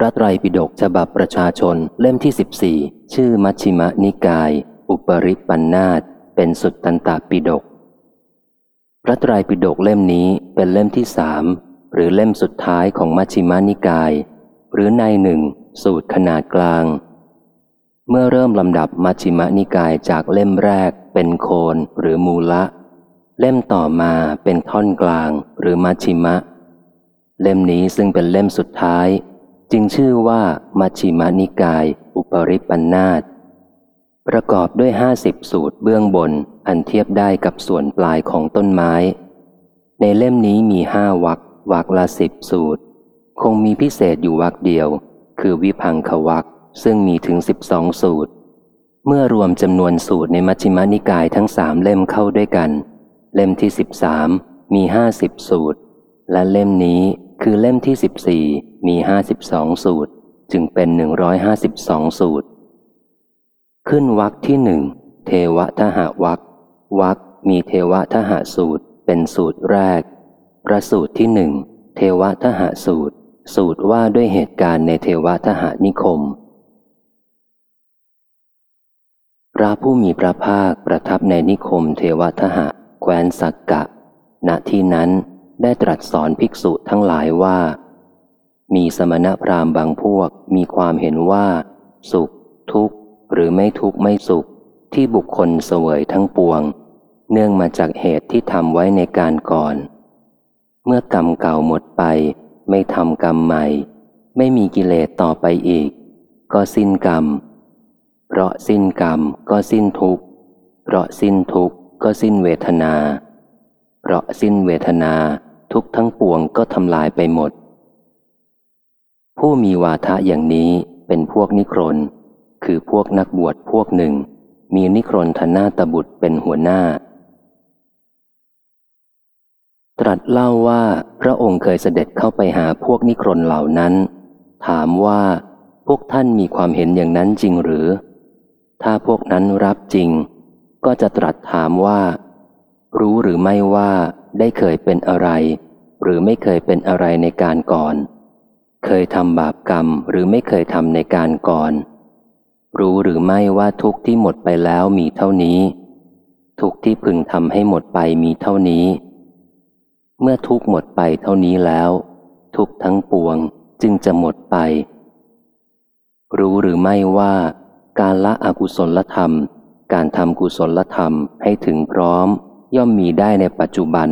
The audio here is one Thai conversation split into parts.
พระไตรปิฎกฉบับประชาชนเล่มที่ 14 ชื่อมัชชิมนิกาย อุปริปันธาตเป็นสุดตันตปิฎกพระไตรปิฎกเล่มนี้เป็นเล่มที่สามหรือเล่มสุดท้ายของมัชชิมนิกาย หรือในหนึ่งสูตรขนาดกลาง เมื่อเริ่มลำดับมัชชิมนิกายจากเล่มแรกเป็นโคนหรือมูละ เล่มต่อมาเป็นท่อนกลางหรือมัชชิมะ เล่มนี้ซึ่งเป็นเล่มสุดท้าย จึงชื่อว่ามัชชิมานิกาย อุปริปันธาตประกอบด้วยห้าสิบสูตรเบื้องบนอันเทียบได้กับส่วนปลายของต้นไม้ ในเล่มนี้มีห้าวักวักละสิบสูตร คงมีพิเศษอยู่วักเดียว คือวิพังควักซึ่งมีถึงสิบสองสูตร เมื่อรวมจำนวนสูตรในมัชฌิมานิกายทั้งสามเล่มเข้าด้วยกัน เล่มที่สิบสามมีห้าสิบสูตร และเล่มนี้คือเล่มที่สิบสี่ มีห้าสิบสองสูตร จึงเป็นหนึ่งร้อยห้าสิบสองสูตร ขึ้นวักที่หนึ่งเทวทหวักวักมีเทวทหสูตร เป็นสูตรแรก ประสูตรที่หนึ่งเทวทหสูตร สูตรว่าด้วยเหตุการณ์ในเทวทหนิคม พระผู้มีพระภาคประทับในนิคมเทวทหะแคว้นสักกะ ณที่นั้นได้ตรัสสอนภิกษุทั้งหลายว่า มีสมณพราหมณ์บางพวกมีความเห็นว่า สุข ทุกข์ หรือไม่ทุกข์ไม่สุข ที่บุคคลเสวยทั้งปวง เนื่องมาจากเหตุที่ทำไว้ในการก่อน เมื่อกรรมเก่าหมดไป ไม่ทำกรรมใหม่ ไม่มีกิเลสต่อไปอีก ก็สิ้นกรรม เพราะสิ้นกรรมก็สิ้นทุกข์ เพราะสิ้นทุกข์ก็สิ้นเวทนา เพราะสิ้นเวทนาทุกทั้งปวงก็ทำลายไปหมด ผู้มีวาทะอย่างนี้เป็นพวกนิครน คือพวกนักบวชพวกหนึ่ง มีนิครนธนาตบุตรเป็นหัวหน้า ตรัสเล่าว่าพระองค์เคยเสด็จเข้าไปหาพวกนิครนเหล่านั้น ถามว่าพวกท่านมีความเห็นอย่างนั้นจริงหรือ ถ้าพวกนั้นรับจริง ก็จะตรัสถามว่า รู้หรือไม่ว่าได้เคยเป็นอะไร หรือไม่เคยเป็นอะไรในการก่อน เคยทำบาปกรรมหรือไม่เคยทำในการก่อน รู้หรือไม่ว่าทุกที่หมดไปแล้วมีเท่านี้ ทุกที่พึงทำให้หมดไปมีเท่านี้ เมื่อทุกหมดไปเท่านี้แล้ว ทุกทั้งปวงจึงจะหมดไป รู้หรือไม่ว่า การละอกุศลธรรม การทำกุศลธรรมให้ถึงพร้อม ย่อมมีได้ในปัจจุบัน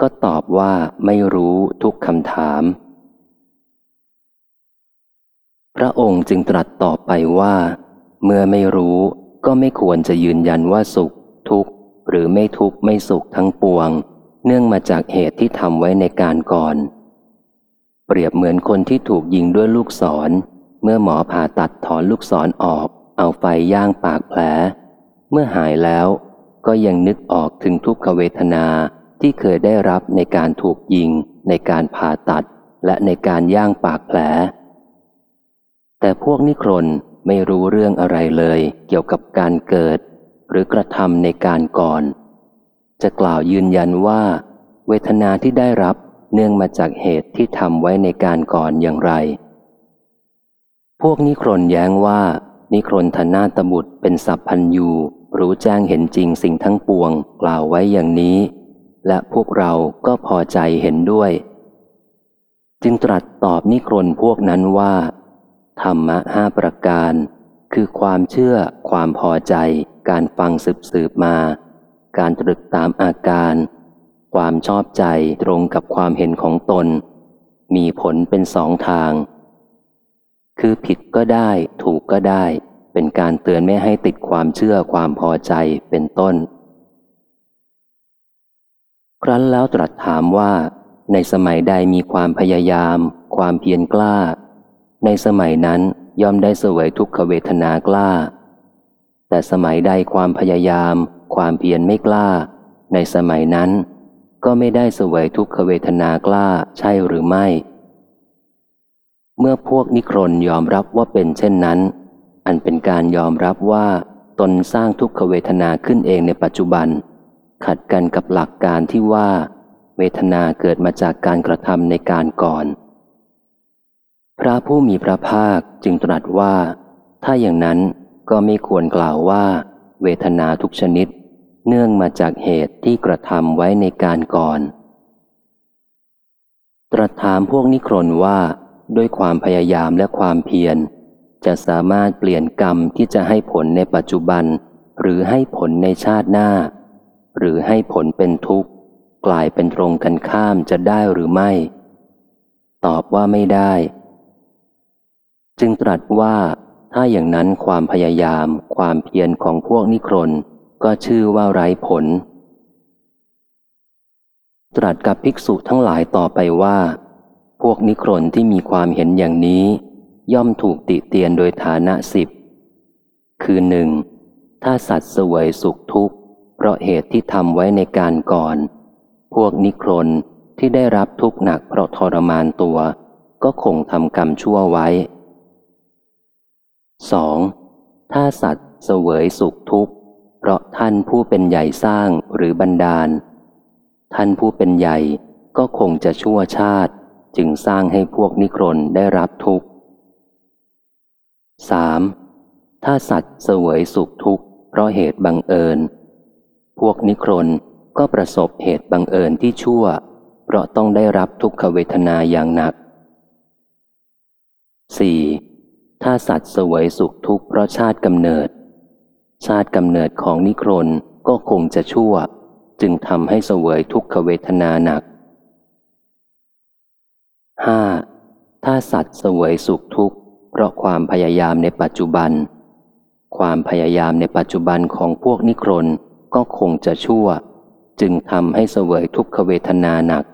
ก็ตอบว่าไม่รู้ทุกคำถาม พระองค์จึงตรัสต่อไปว่า เมื่อไม่รู้ก็ไม่ควรจะยืนยันว่าสุข ทุกข์ หรือไม่ทุกข์ไม่สุขทั้งปวง เนื่องมาจากเหตุที่ทำไว้ในการก่อน เปรียบเหมือนคนที่ถูกยิงด้วยลูกศร เมื่อหมอผ่าตัดถอนลูกศรอออกเอาไฟย่างปากแผล เมื่อหายแล้วก็ยังนึกออกถึงทุกขเวทนาที่เคยได้รับในการถูกยิง ในการผ่าตัด และในการย่างปากแผล แต่พวกนิครนไม่รู้เรื่องอะไรเลยเกี่ยวกับการเกิด หรือกระทำในการก่อน จะกล่าวยืนยันว่า เวทนาที่ได้รับเนื่องมาจากเหตุที่ทำไว้ในการก่อนอย่างไร พวกนิครนแย้งว่า นิครนธนาตบุตรเป็นสัพพัญยูรู้แจ้งเห็นจริงสิ่งทั้งปวงกล่าวไว้อย่างนี้ และพวกเราก็พอใจเห็นด้วย จึงตรัสตอบนิครนพวกนั้นว่า ธรรมะห้าประการ คือความเชื่อ ความพอใจ การฟังสืบสืบมา การตรึกตามอาการ ความชอบใจตรงกับความเห็นของตน มีผลเป็นสองทาง คือผิดก็ได้ ถูกก็ได้ เป็นการเตือนไม่ให้ติดความเชื่อความพอใจเป็นต้น ครั้นแล้วตรัสถามว่า ในสมัยใดมีความพยายาม ความเพียรกล้า ในสมัยนั้นย่อมได้เสวยทุกขเวทนากล้า แต่สมัยใดความพยายาม ความเพียรไม่กล้า ในสมัยนั้น ก็ไม่ได้เสวยทุกขเวทนากล้าใช่หรือไม่ เมื่อพวกนิครนยอมรับว่าเป็นเช่นนั้น อันเป็นการยอมรับว่าตนสร้างทุกขเวทนาขึ้นเองในปัจจุบัน ขัดกันกับหลักการที่ว่า เวทนาเกิดมาจากการกระทำในการก่อน พระผู้มีพระภาคจึงตรัสว่า ถ้าอย่างนั้นก็ไม่ควรกล่าวว่า เวทนาทุกชนิด เนื่องมาจากเหตุที่กระทำไว้ในการก่อน ตรัสถามพวกนิครนว่าด้วยความพยายามและความเพียร จะสามารถเปลี่ยนกรรมที่จะให้ผลในปัจจุบัน หรือให้ผลในชาติหน้า หรือให้ผลเป็นทุกข์ กลายเป็นตรงกันข้ามจะได้หรือไม่ ตอบว่าไม่ได้ จึงตรัสว่าถ้าอย่างนั้นความพยายาม ความเพียรของพวกนิครนก็ชื่อว่าไร้ผล ตรัสกับภิกษุทั้งหลายต่อไปว่า พวกนิครนที่มีความเห็นอย่างนี้ ย่อมถูกติเตียนโดยฐานะสิบ คือหนึ่งถ้าสัตว์สวยสุขทุกข์ เพราะเหตุที่ทำไว้ในการก่อน พวกนิครนที่ได้รับทุกข์หนักเพราะทรมานตัว ก็คงทำกรรมชั่วไว้ 2. ถ้าสัตว์เสวยสุขทุกข์ เพราะท่านผู้เป็นใหญ่สร้างหรือบันดาล ท่านผู้เป็นใหญ่ก็คงจะชั่วชาติ จึงสร้างให้พวกนิครนได้รับทุกข์ 3. ถ้าสัตว์เสวยสุขทุกข์ เพราะเหตุบังเอิญ พวกนิครนก็ประสบเหตุบังเอิญที่ชั่ว เพราะต้องได้รับทุกขเวทนาอย่างหนัก 4. ถ้าสัตว์เสวยสุขทุกข์เพราะชาติกำเนิด ชาติกำเนิดของนิครนก็คงจะชั่ว จึงทำให้เสวยทุกขเวทนาหนัก 5. ถ้าสัตว์เสวยสุขทุกข์เพราะความพยายามในปัจจุบัน ความพยายามในปัจจุบันของพวกนิครนก็คงจะชั่ว จึงทำให้เสวยทุกขเวทนาหนัก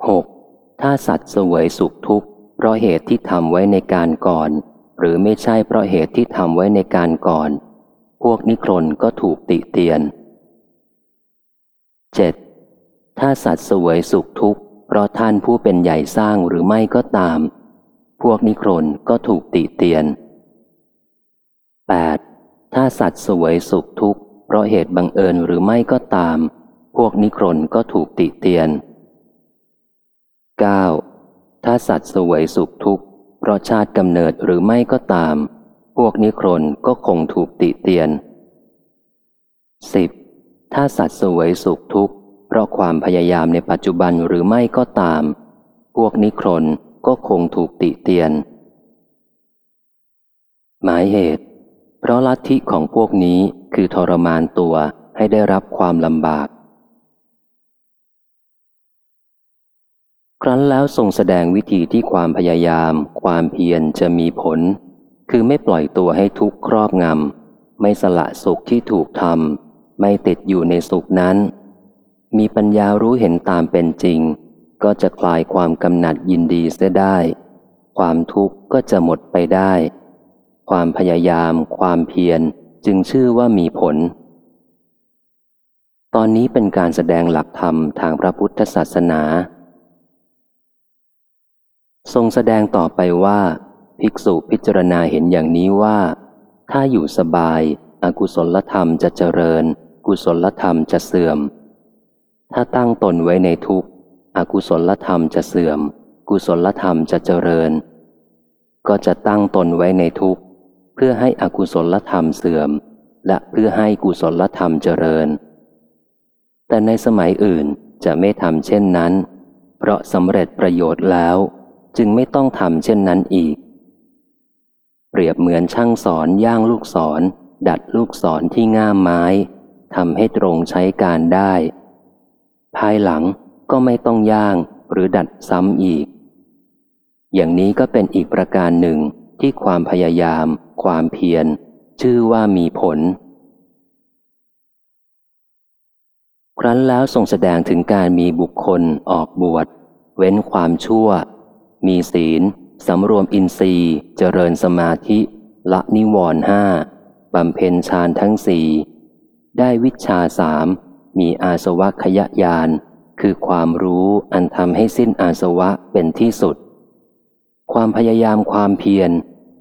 6. ถ้าสัตว์เสวยสุขทุกข์ เพราะเหตุที่ทำไว้ในการก่อน หรือไม่ใช่เพราะเหตุที่ทำไว้ในการก่อน พวกนิครนก็ถูกติเตียน 7. ถ้าสัตว์สวยสุขทุกข์เพราะท่านผู้เป็นใหญ่สร้างหรือไม่ก็ตาม พวกนิครนก็ถูกติเตียน 8. ถ้าสัตว์สวยสุขทุกข์เพราะเหตุบังเอิญหรือไม่ก็ตาม พวกนิครนก็ถูกติเตียน 9. ถ้าสัตว์สวยสุขทุกข์เพราะชาติกำเนิดหรือไม่ก็ตาม พวกนิครนก็คงถูกติเตียน 10. ถ้าสัตว์สวยสุขทุกข์เพราะความพยายามในปัจจุบันหรือไม่ก็ตาม พวกนิครนก็คงถูกติเตียน หมายเหตุ เพราะลัทธิของพวกนี้คือทรมานตัวให้ได้รับความลำบาก ครั้นแล้วทรงแสดงวิธีที่ความพยายาม ความเพียรจะมีผล คือไม่ปล่อยตัวให้ทุกข์ครอบงำ ไม่สละสุขที่ถูกทำไม่ติดอยู่ในสุขนั้น มีปัญญารู้เห็นตามเป็นจริง ก็จะคลายความกำหนัดยินดีเสียได้ ความทุกข์ก็จะหมดไปได้ ความพยายาม ความเพียรจึงชื่อว่ามีผล ตอนนี้เป็นการแสดงหลักธรรมทางพระพุทธศาสนา ทรงแสดงต่อไปว่า ภิกษุพิจารณาเห็นอย่างนี้ว่า ถ้าอยู่สบายอากุศลธรรมจะเจริญ กุศลธรรมจะเสื่อม ถ้าตั้งตนไว้ในทุกข์อกุศลธรรมจะเสื่อม กุศลธรรมจะเจริญ ก็จะตั้งตนไว้ในทุกข์เพื่อให้อกุศลธรรมเสื่อม และเพื่อให้กุศลธรรมเจริญ แต่ในสมัยอื่นจะไม่ทำเช่นนั้น เพราะสำเร็จประโยชน์แล้ว จึงไม่ต้องทำเช่นนั้นอีก เปรียบเหมือนช่างสอนย่างลูกศร ดัดลูกศรที่ง่ามไม้ทำให้ตรงใช้การได้ ภายหลังก็ไม่ต้องย่างหรือดัดซ้ำอีก อย่างนี้ก็เป็นอีกประการหนึ่งที่ความพยายาม ความเพียร ชื่อว่ามีผล ครั้นแล้วทรงแสดงถึงการมีบุคคลออกบวชเว้นความชั่ว มีศีลสำรวมอินทรีย์ เจริญสมาธิ ละนิวรณ์ห้าบำเพ็ญฌานทั้งสี่ได้วิชาสามมีอาสวะขยะยาน คือความรู้อันทำให้สิ้นอาสวะเป็นที่สุด ความพยายามความเพียร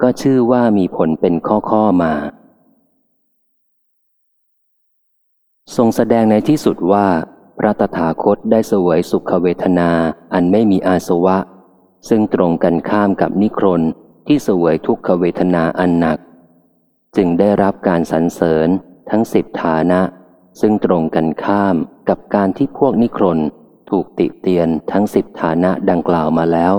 ก็ชื่อว่ามีผลเป็นข้อข้อมา ทรงแสดงในที่สุดว่า พระตถาคตได้เสวยสุขเวทนาอันไม่มีอาสวะ ซึ่งตรงกันข้ามกับนิครนที่เสวยทุกขเวทนาอันหนัก จึงได้รับการสรรเสริญทั้งสิบฐานะ ซึ่งตรงกันข้ามกับการที่พวกนิครนถูกติเตียนทั้งสิบฐานะดังกล่าวมาแล้ว